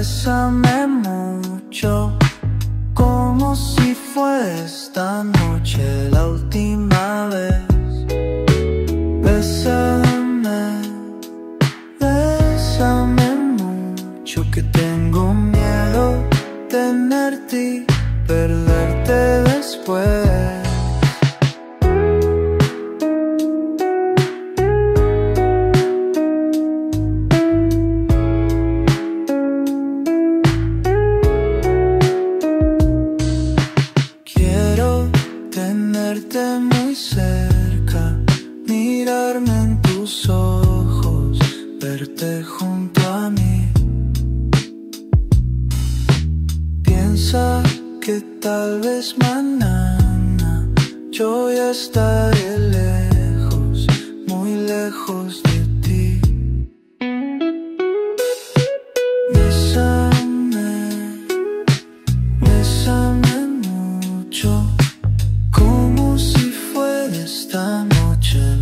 Bésame mucho, como si fue esta noche la última vez. Bésame, bésame mucho, que tengo miedo tenerte y perderte después. Muy cerca, mirarme en tus ojos, verte junto a mí. Piensa que tal vez mañana yo ya estaré lejos, muy lejos de watching.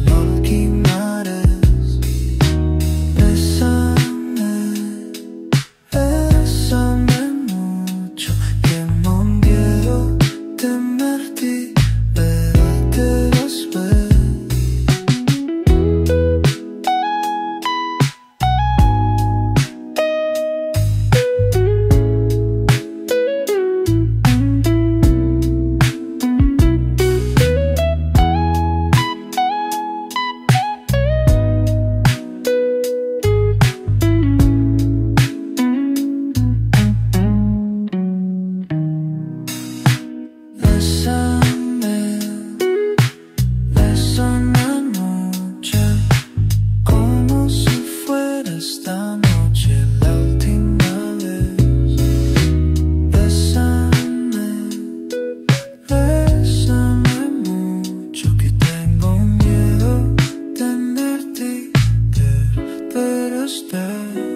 understand